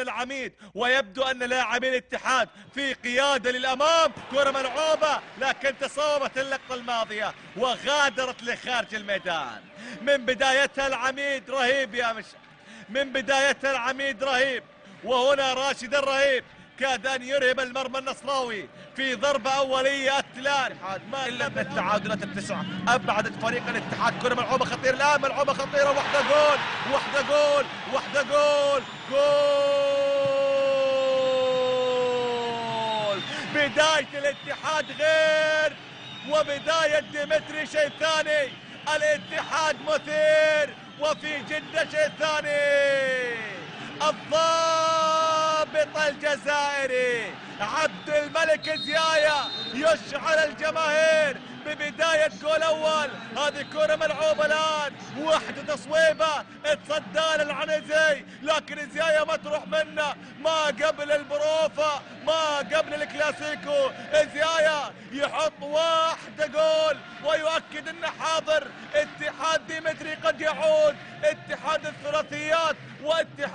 العميد ويبدو أن لاعبي الاتحاد في قيادة للأمام كرة ملعوبة لكن تصوبت اللقطة الماضية وغادرت لخارج الميدان. من بدايتها العميد رهيب يا مش من بدايتها العميد رهيب وهنا راشد الرهيب كاد أن يرهب المرمى النصراوي في ضربة أولية التلال ما من التعادلات التسعة أبعدت فريق الاتحاد. كرة ملعوبة خطيرة الآن ملعوبة خطيرة. واحدة جول واحدة جول واحدة جول جول بداية الاتحاد غير وبداية ديمتري شيء ثاني. الاتحاد مثير وفي جدة شيء ثاني. الضابط الجزائري عبد الملك زيايا يشعل الجماهير ببداية جول أول. هذه كرة ملعوبة الآن. واحدة تصويبة. تصدى للعنزي. لكن زيايا ما تروح منه. ما قبل البروفة ما قبل الكلاسيكو زيايا يحط واحدة جول ويؤكد إنه حاضر. اتحاد ديمتري قد يعود. اتحاد الثلاثيات واتحاد